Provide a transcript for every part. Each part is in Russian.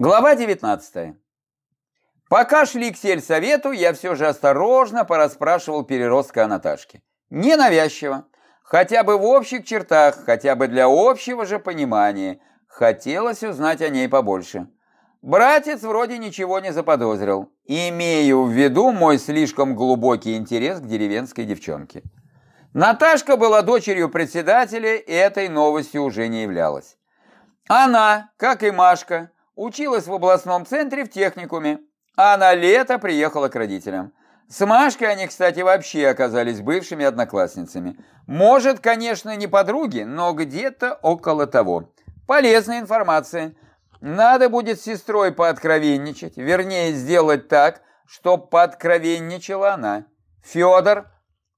Глава 19. Пока шли к сельсовету, я все же осторожно порасспрашивал переростка о Наташке. Ненавязчиво, хотя бы в общих чертах, хотя бы для общего же понимания. Хотелось узнать о ней побольше. Братец вроде ничего не заподозрил, имею в виду мой слишком глубокий интерес к деревенской девчонке. Наташка была дочерью председателя, и этой новостью уже не являлась. Она, как и Машка, Училась в областном центре в техникуме, а на лето приехала к родителям. С Машкой они, кстати, вообще оказались бывшими одноклассницами. Может, конечно, не подруги, но где-то около того. Полезная информация. Надо будет с сестрой пооткровенничать, вернее, сделать так, чтоб пооткровенничала она. Федор,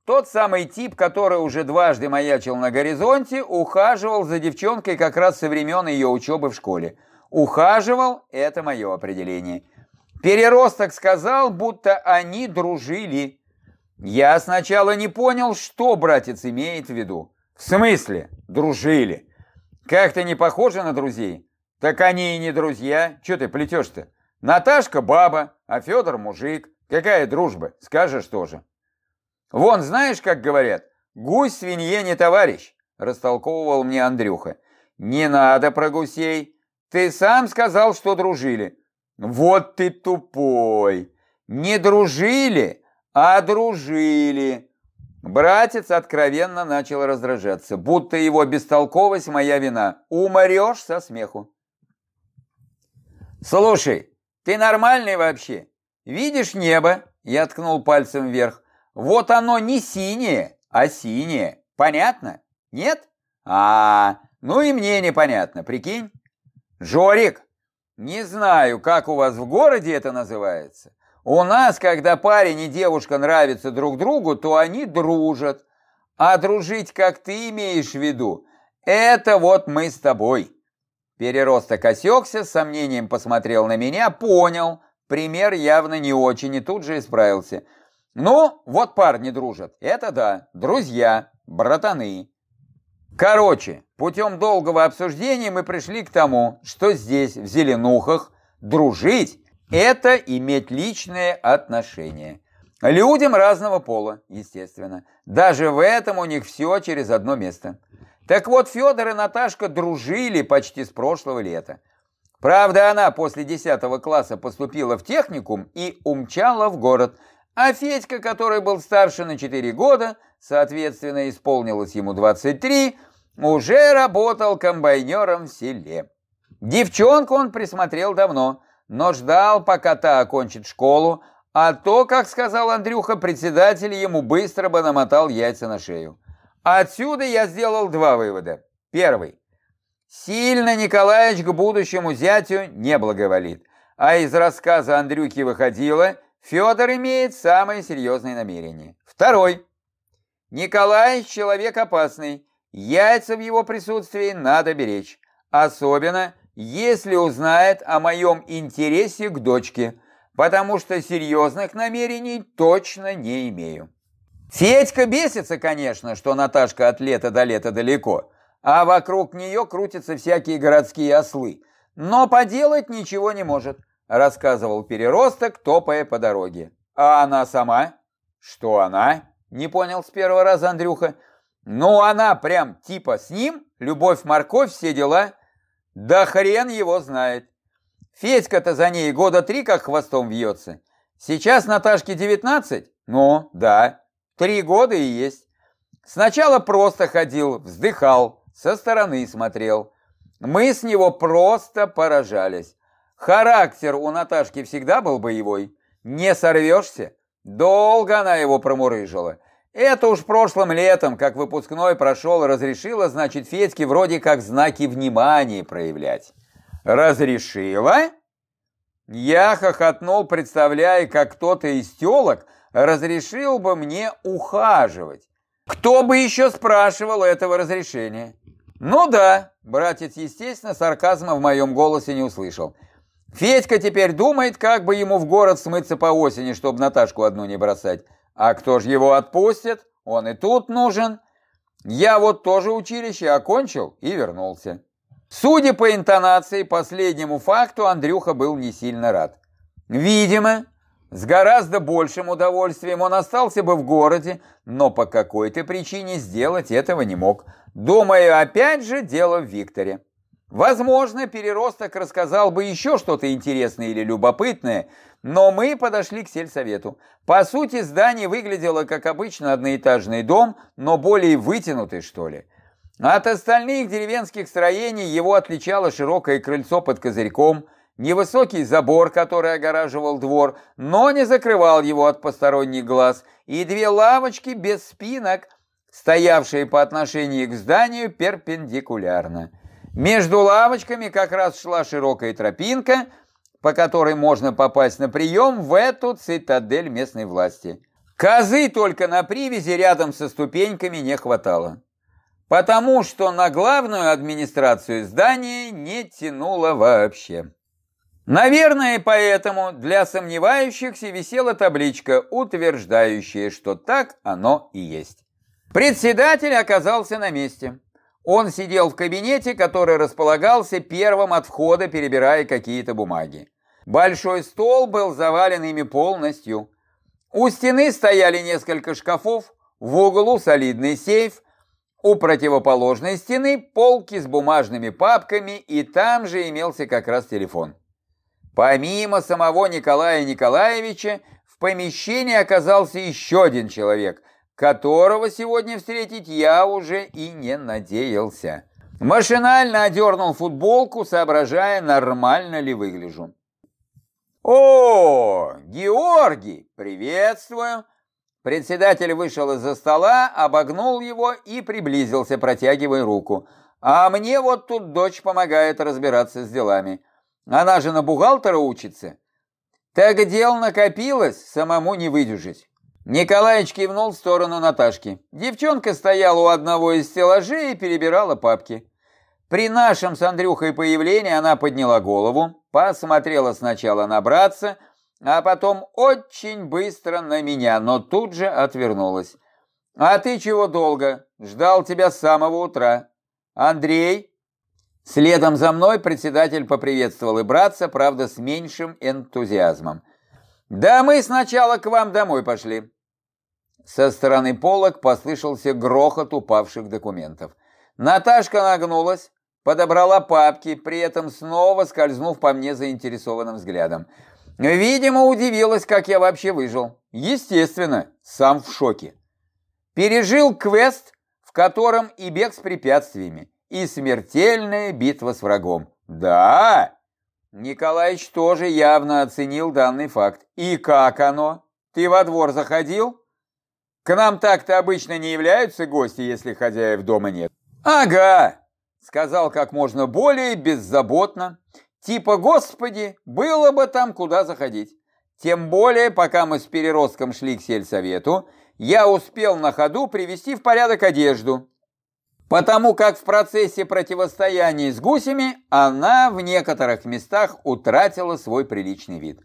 тот самый тип, который уже дважды маячил на горизонте, ухаживал за девчонкой как раз со времен ее учебы в школе. Ухаживал – это мое определение. Переросток сказал, будто они дружили. Я сначала не понял, что братец имеет в виду. В смысле? Дружили. Как-то не похоже на друзей. Так они и не друзья. Че ты плетешь-то? Наташка баба, а Федор мужик. Какая дружба? Скажешь тоже. Вон, знаешь, как говорят, гусь свинье не товарищ, растолковывал мне Андрюха. Не надо про гусей. Ты сам сказал, что дружили. Вот ты тупой. Не дружили, а дружили. Братец откровенно начал раздражаться, будто его бестолковость моя вина. Умрешь со смеху. Слушай, ты нормальный вообще? Видишь небо? Я ткнул пальцем вверх. Вот оно не синее, а синее. Понятно? Нет? А, ну и мне непонятно, прикинь. Жорик, не знаю, как у вас в городе это называется. У нас, когда парень и девушка нравятся друг другу, то они дружат. А дружить, как ты имеешь в виду, это вот мы с тобой. Переросток осекся, с сомнением посмотрел на меня, понял. Пример явно не очень, и тут же исправился. Ну, вот парни дружат. Это да, друзья, братаны. Короче, путем долгого обсуждения мы пришли к тому, что здесь, в Зеленухах, дружить – это иметь личные отношения. Людям разного пола, естественно. Даже в этом у них все через одно место. Так вот, Федор и Наташка дружили почти с прошлого лета. Правда, она после 10 класса поступила в техникум и умчала в город, а Федька, который был старше на 4 года, соответственно, исполнилось ему 23, уже работал комбайнером в селе. Девчонку он присмотрел давно, но ждал, пока та окончит школу, а то, как сказал Андрюха, председатель ему быстро бы намотал яйца на шею. Отсюда я сделал два вывода. Первый. Сильно Николаевич к будущему зятю не благоволит. А из рассказа Андрюхи выходило, Федор имеет самые серьезные намерения. Второй. Николаевич человек опасный. Яйца в его присутствии надо беречь. Особенно, если узнает о моем интересе к дочке, потому что серьезных намерений точно не имею. Федька бесится, конечно, что Наташка от лета до лета далеко, а вокруг нее крутятся всякие городские ослы. Но поделать ничего не может, рассказывал Переросток, топая по дороге. А она сама? Что она? Не понял с первого раза Андрюха. Ну, она прям типа с ним, любовь-морковь, все дела. Да хрен его знает. Федька-то за ней года три как хвостом вьется. Сейчас Наташке 19? Ну, да. Три года и есть. Сначала просто ходил, вздыхал, со стороны смотрел. Мы с него просто поражались. Характер у Наташки всегда был боевой. Не сорвешься. Долго она его промурыжила. Это уж прошлым летом, как выпускной прошел, разрешила, значит, Федьке вроде как знаки внимания проявлять. Разрешила? Я хохотнул, представляя, как кто-то из телок разрешил бы мне ухаживать. Кто бы еще спрашивал этого разрешения? Ну да, братец, естественно, сарказма в моем голосе не услышал. Федька теперь думает, как бы ему в город смыться по осени, чтобы Наташку одну не бросать. А кто ж его отпустит? Он и тут нужен. Я вот тоже училище окончил и вернулся. Судя по интонации, последнему факту Андрюха был не сильно рад. Видимо, с гораздо большим удовольствием он остался бы в городе, но по какой-то причине сделать этого не мог. Думаю, опять же, дело в Викторе. Возможно, переросток рассказал бы еще что-то интересное или любопытное, но мы подошли к сельсовету. По сути, здание выглядело как обычно одноэтажный дом, но более вытянутый, что ли. От остальных деревенских строений его отличало широкое крыльцо под козырьком, невысокий забор, который огораживал двор, но не закрывал его от посторонних глаз, и две лавочки без спинок, стоявшие по отношению к зданию перпендикулярно. Между лавочками как раз шла широкая тропинка, по которой можно попасть на прием в эту цитадель местной власти. Козы только на привязи рядом со ступеньками не хватало потому что на главную администрацию здания не тянуло вообще. Наверное, поэтому для сомневающихся висела табличка, утверждающая, что так оно и есть. Председатель оказался на месте. Он сидел в кабинете, который располагался первым от входа, перебирая какие-то бумаги. Большой стол был завален ими полностью. У стены стояли несколько шкафов, в углу солидный сейф, у противоположной стены полки с бумажными папками, и там же имелся как раз телефон. Помимо самого Николая Николаевича, в помещении оказался еще один человек, которого сегодня встретить я уже и не надеялся. Машинально одернул футболку, соображая, нормально ли выгляжу. «О, Георгий, приветствую!» Председатель вышел из-за стола, обогнул его и приблизился, протягивая руку. А мне вот тут дочь помогает разбираться с делами. Она же на бухгалтера учится. Так дел накопилось, самому не выдержать. Николаевич кивнул в сторону Наташки. Девчонка стояла у одного из стеллажей и перебирала папки. При нашем с Андрюхой появлении она подняла голову, посмотрела сначала на братца, а потом очень быстро на меня, но тут же отвернулась. «А ты чего долго? Ждал тебя с самого утра. Андрей?» Следом за мной председатель поприветствовал и братца, правда, с меньшим энтузиазмом. «Да мы сначала к вам домой пошли». Со стороны полок послышался грохот упавших документов. Наташка нагнулась, подобрала папки, при этом снова скользнув по мне заинтересованным взглядом. Видимо, удивилась, как я вообще выжил. Естественно, сам в шоке. Пережил квест, в котором и бег с препятствиями, и смертельная битва с врагом. Да, Николаевич тоже явно оценил данный факт. И как оно? Ты во двор заходил? К нам так-то обычно не являются гости, если хозяев дома нет. Ага, сказал как можно более беззаботно Типа, господи, было бы там куда заходить. Тем более, пока мы с переростком шли к сельсовету, я успел на ходу привести в порядок одежду, потому как в процессе противостояния с гусями она в некоторых местах утратила свой приличный вид.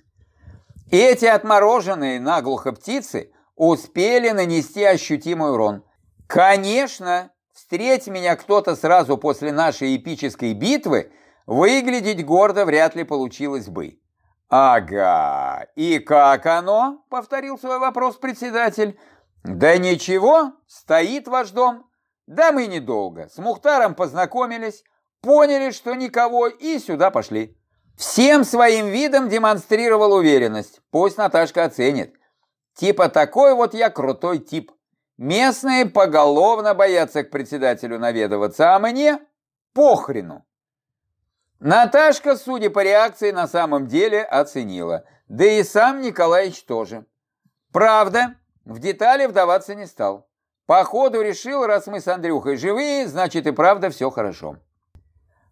И эти отмороженные наглухо птицы успели нанести ощутимый урон. Конечно, встреть меня кто-то сразу после нашей эпической битвы – Выглядеть гордо вряд ли получилось бы. «Ага, и как оно?» — повторил свой вопрос председатель. «Да ничего, стоит ваш дом. Да мы недолго. С Мухтаром познакомились, поняли, что никого, и сюда пошли». Всем своим видом демонстрировал уверенность. Пусть Наташка оценит. Типа такой вот я крутой тип. Местные поголовно боятся к председателю наведываться, а мне похрену. Наташка, судя по реакции, на самом деле оценила. Да и сам Николаевич тоже. Правда, в детали вдаваться не стал. Походу решил, раз мы с Андрюхой живые, значит и правда все хорошо.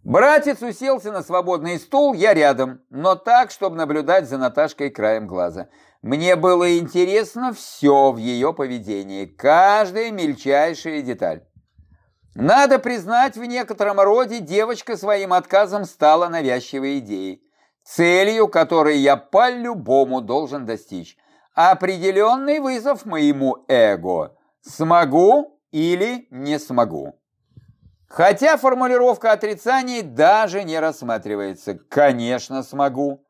Братец уселся на свободный стул, я рядом, но так, чтобы наблюдать за Наташкой краем глаза. Мне было интересно все в ее поведении, каждая мельчайшая деталь. Надо признать, в некотором роде девочка своим отказом стала навязчивой идеей, целью, которой я по-любому должен достичь. Определенный вызов моему эго. Смогу или не смогу. Хотя формулировка отрицаний даже не рассматривается. Конечно, смогу.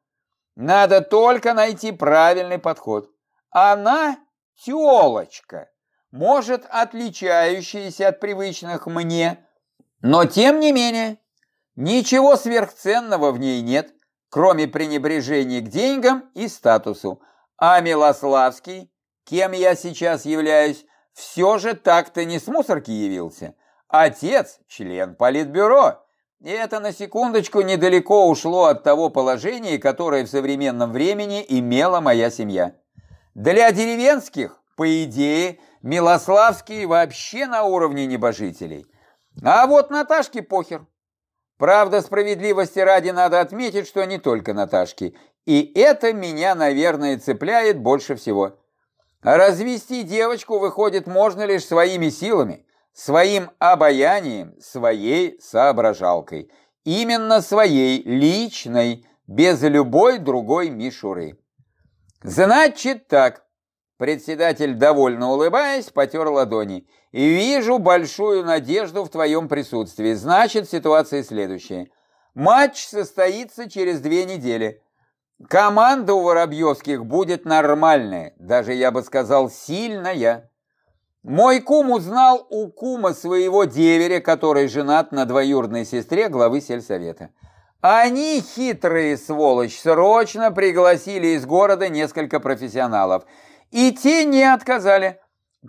Надо только найти правильный подход. Она тёлочка, может, отличающаяся от привычных мне, но тем не менее, ничего сверхценного в ней нет, кроме пренебрежения к деньгам и статусу. А Милославский, кем я сейчас являюсь, все же так-то не с мусорки явился. Отец – член политбюро. И это на секундочку недалеко ушло от того положения, которое в современном времени имела моя семья. Для деревенских, по идее, Милославские вообще на уровне небожителей. А вот Наташке похер. Правда, справедливости ради надо отметить, что не только Наташке. И это меня, наверное, цепляет больше всего. Развести девочку, выходит, можно лишь своими силами, своим обаянием, своей соображалкой. Именно своей, личной, без любой другой мишуры. Значит так. Председатель, довольно улыбаясь, потер ладони. «Вижу большую надежду в твоем присутствии. Значит, ситуация следующая. Матч состоится через две недели. Команда у Воробьевских будет нормальная, даже, я бы сказал, сильная. Мой кум узнал у кума своего деверя, который женат на двоюродной сестре главы сельсовета. Они, хитрые сволочь, срочно пригласили из города несколько профессионалов – и те не отказали,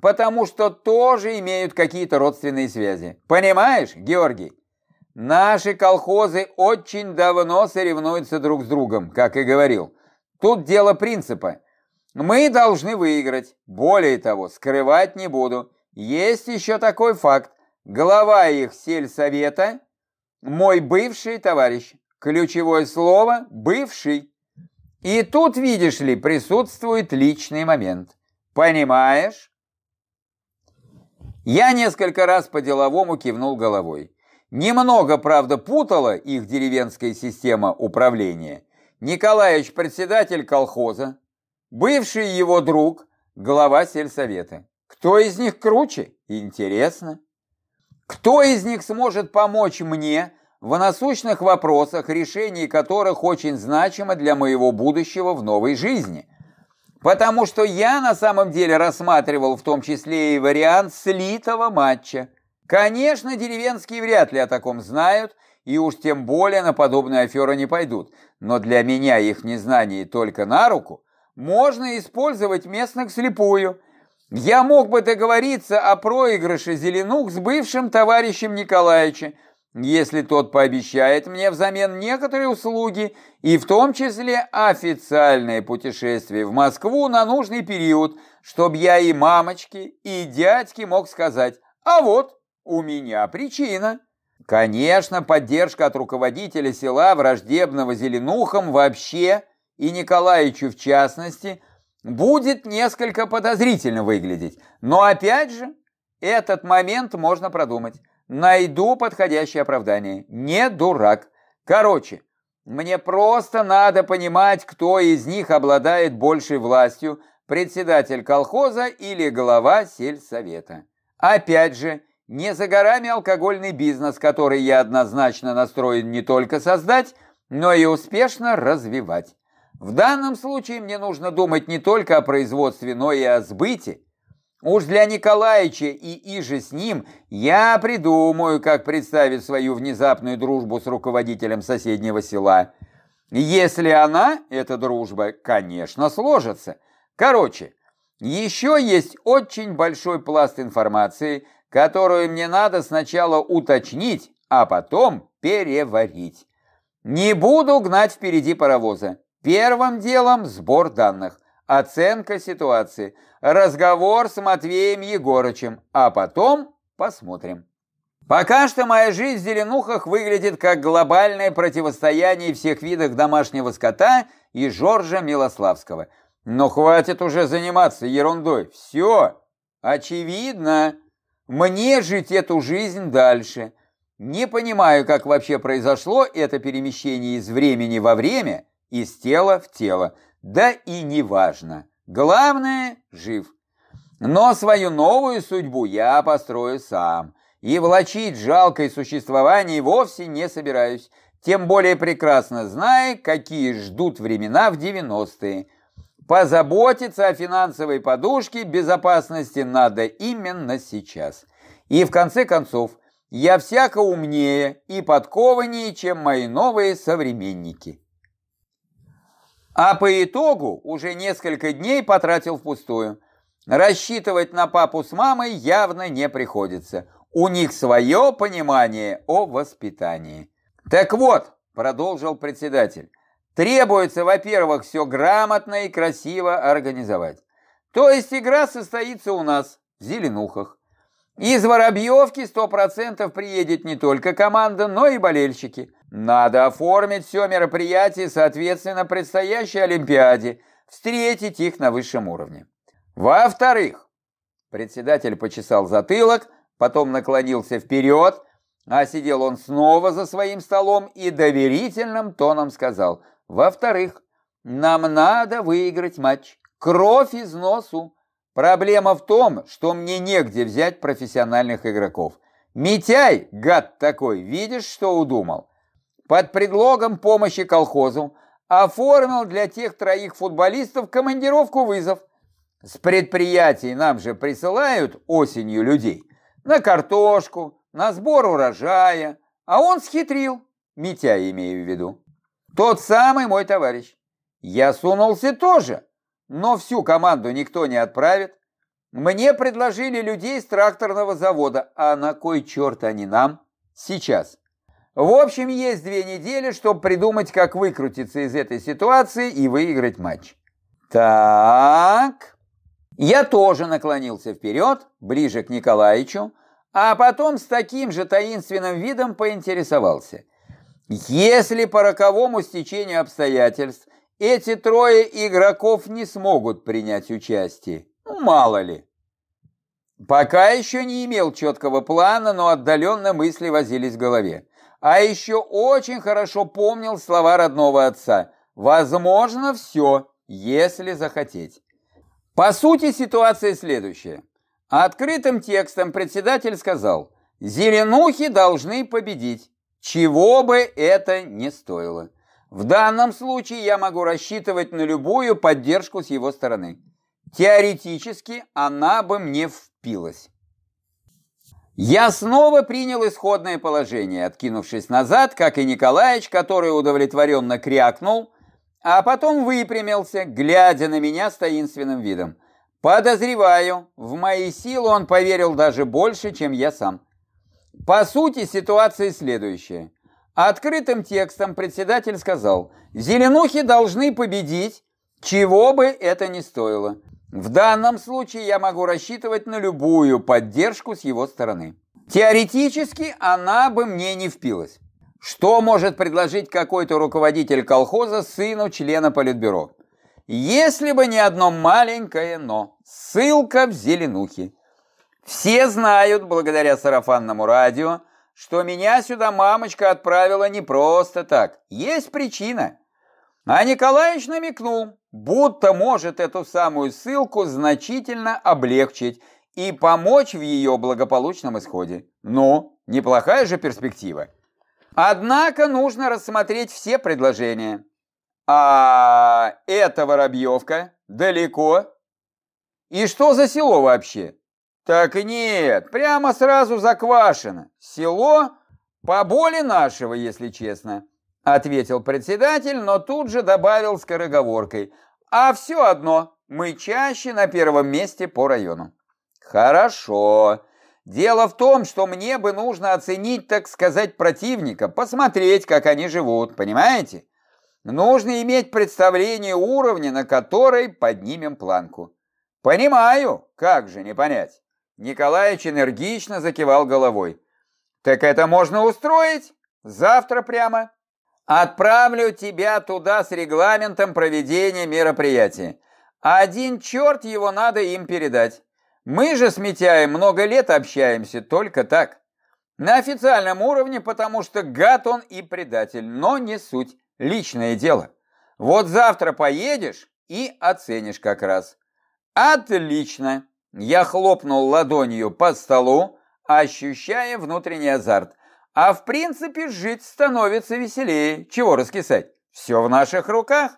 потому что тоже имеют какие-то родственные связи. Понимаешь, Георгий? Наши колхозы очень давно соревнуются друг с другом, как и говорил. Тут дело принципа. Мы должны выиграть. Более того, скрывать не буду. Есть еще такой факт. Глава их сельсовета – мой бывший товарищ. Ключевое слово – бывший. И тут, видишь ли, присутствует личный момент. Понимаешь? Я несколько раз по-деловому кивнул головой. Немного, правда, путала их деревенская система управления. Николаевич председатель колхоза, бывший его друг, глава сельсовета. Кто из них круче? Интересно. Кто из них сможет помочь мне в насущных вопросах, решение которых очень значимо для моего будущего в новой жизни. Потому что я на самом деле рассматривал в том числе и вариант слитого матча. Конечно, деревенские вряд ли о таком знают, и уж тем более на подобные аферы не пойдут. Но для меня их незнание только на руку. Можно использовать местных слепую. Я мог бы договориться о проигрыше Зеленух с бывшим товарищем Николаевичем, если тот пообещает мне взамен некоторые услуги, и в том числе официальное путешествие в Москву на нужный период, чтобы я и мамочке, и дядьке мог сказать, а вот у меня причина. Конечно, поддержка от руководителя села, враждебного Зеленухам вообще, и Николаевичу в частности, будет несколько подозрительно выглядеть. Но опять же, этот момент можно продумать. Найду подходящее оправдание. Не дурак. Короче, мне просто надо понимать, кто из них обладает большей властью, председатель колхоза или глава сельсовета. Опять же, не за горами алкогольный бизнес, который я однозначно настроен не только создать, но и успешно развивать. В данном случае мне нужно думать не только о производстве, но и о сбыте. Уж для Николаевича и иже с ним я придумаю, как представить свою внезапную дружбу с руководителем соседнего села. Если она, эта дружба, конечно, сложится. Короче, еще есть очень большой пласт информации, которую мне надо сначала уточнить, а потом переварить. Не буду гнать впереди паровоза. Первым делом сбор данных, оценка ситуации – разговор с Матвеем Егорычем, а потом посмотрим. Пока что моя жизнь в Зеленухах выглядит как глобальное противостояние всех видов домашнего скота и Жоржа Милославского. Но хватит уже заниматься ерундой. Все, очевидно. Мне жить эту жизнь дальше. Не понимаю, как вообще произошло это перемещение из времени во время, из тела в тело. Да и не важно. Главное – жив. Но свою новую судьбу я построю сам. и влачить жалкое существование вовсе не собираюсь, тем более прекрасно зная, какие ждут времена в 90-е. Позаботиться о финансовой подушке безопасности надо именно сейчас. И в конце концов, я всяко умнее и подкованнее, чем мои новые современники. А по итогу уже несколько дней потратил впустую. Рассчитывать на папу с мамой явно не приходится. У них свое понимание о воспитании. Так вот, продолжил председатель, требуется, во-первых, все грамотно и красиво организовать. То есть игра состоится у нас в Зеленухах. Из Воробьевки 100% приедет не только команда, но и болельщики. Надо оформить все мероприятие соответственно предстоящей Олимпиаде, встретить их на высшем уровне. Во-вторых, председатель почесал затылок, потом наклонился вперед, а сидел он снова за своим столом и доверительным тоном сказал, во-вторых, нам надо выиграть матч. Кровь из носу. Проблема в том, что мне негде взять профессиональных игроков. Митяй, гад такой, видишь, что удумал? Под предлогом помощи колхозу оформил для тех троих футболистов командировку вызов. С предприятий нам же присылают осенью людей на картошку, на сбор урожая, а он схитрил, Митя имею в виду. Тот самый мой товарищ. Я сунулся тоже, но всю команду никто не отправит. Мне предложили людей с тракторного завода, а на кой черт они нам сейчас? В общем, есть две недели, чтобы придумать, как выкрутиться из этой ситуации и выиграть матч. Так, я тоже наклонился вперед, ближе к Николаевичу, а потом с таким же таинственным видом поинтересовался. Если по роковому стечению обстоятельств эти трое игроков не смогут принять участие. Ну, мало ли. Пока еще не имел четкого плана, но отдаленно мысли возились в голове. А еще очень хорошо помнил слова родного отца. Возможно, все, если захотеть. По сути, ситуация следующая. Открытым текстом председатель сказал, «Зеленухи должны победить, чего бы это ни стоило». В данном случае я могу рассчитывать на любую поддержку с его стороны. Теоретически она бы мне впилась. Я снова принял исходное положение, откинувшись назад, как и Николаевич, который удовлетворенно крякнул, а потом выпрямился, глядя на меня с таинственным видом. Подозреваю, в мои силы он поверил даже больше, чем я сам. По сути, ситуация следующая. Открытым текстом председатель сказал, «Зеленухи должны победить, чего бы это ни стоило. В данном случае я могу рассчитывать на любую поддержку с его стороны. Теоретически она бы мне не впилась. Что может предложить какой-то руководитель колхоза сыну члена политбюро? Если бы не одно маленькое «но». Ссылка в зеленухе. Все знают, благодаря сарафанному радио, что меня сюда мамочка отправила не просто так. Есть причина. А Николаевич намекнул, будто может эту самую ссылку значительно облегчить и помочь в ее благополучном исходе. Ну, неплохая же перспектива. Однако нужно рассмотреть все предложения. А это Воробьевка? Далеко? И что за село вообще? Так нет, прямо сразу заквашено. Село поболе нашего, если честно, ответил председатель, но тут же добавил скороговоркой. А все одно, мы чаще на первом месте по району. Хорошо. Дело в том, что мне бы нужно оценить, так сказать, противника, посмотреть, как они живут, понимаете? Нужно иметь представление уровня, на который поднимем планку. Понимаю, как же не понять. Николаевич энергично закивал головой. «Так это можно устроить? Завтра прямо?» «Отправлю тебя туда с регламентом проведения мероприятия. Один черт его надо им передать. Мы же с Митяем много лет общаемся, только так. На официальном уровне, потому что гад он и предатель, но не суть, личное дело. Вот завтра поедешь и оценишь как раз». «Отлично!» Я хлопнул ладонью по столу, ощущая внутренний азарт. А в принципе жить становится веселее. Чего раскисать? Все в наших руках.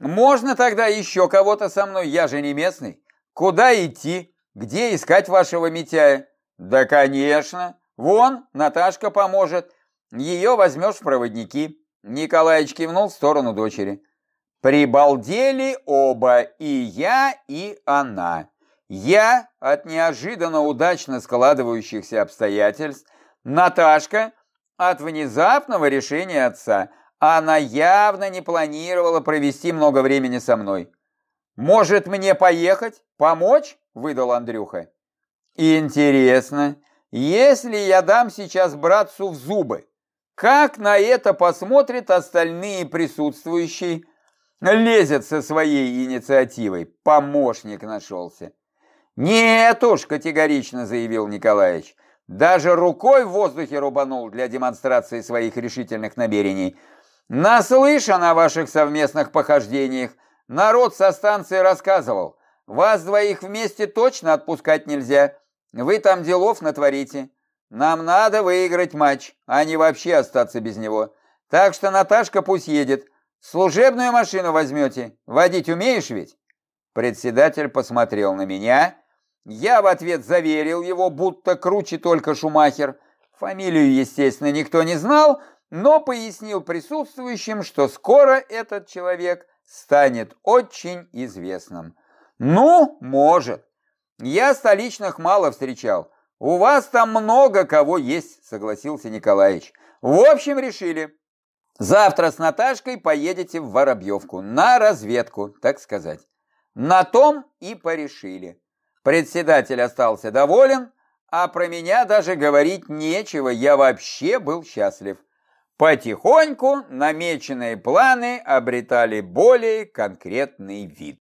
Можно тогда еще кого-то со мной, я же не местный. Куда идти? Где искать вашего Митяя? Да, конечно. Вон, Наташка поможет. Ее возьмешь в проводники. Николаич кивнул в сторону дочери. Прибалдели оба, и я, и она. Я от неожиданно удачно складывающихся обстоятельств, Наташка от внезапного решения отца. Она явно не планировала провести много времени со мной. «Может, мне поехать? Помочь?» – выдал Андрюха. «Интересно, если я дам сейчас братцу в зубы, как на это посмотрят остальные присутствующие?» Лезет со своей инициативой. Помощник нашелся. «Нет уж», – категорично заявил Николаевич. Даже рукой в воздухе рубанул для демонстрации своих решительных намерений. Наслышан о ваших совместных похождениях. Народ со станции рассказывал. Вас двоих вместе точно отпускать нельзя. Вы там делов натворите. Нам надо выиграть матч, а не вообще остаться без него. Так что Наташка пусть едет. Служебную машину возьмете. Водить умеешь ведь? Председатель посмотрел на меня. Я в ответ заверил его, будто круче только Шумахер. Фамилию, естественно, никто не знал, но пояснил присутствующим, что скоро этот человек станет очень известным. Ну, может. Я столичных мало встречал. У вас там много кого есть, согласился Николаевич. В общем, решили. Завтра с Наташкой поедете в Воробьевку, на разведку, так сказать. На том и порешили. Председатель остался доволен, а про меня даже говорить нечего, я вообще был счастлив. Потихоньку намеченные планы обретали более конкретный вид.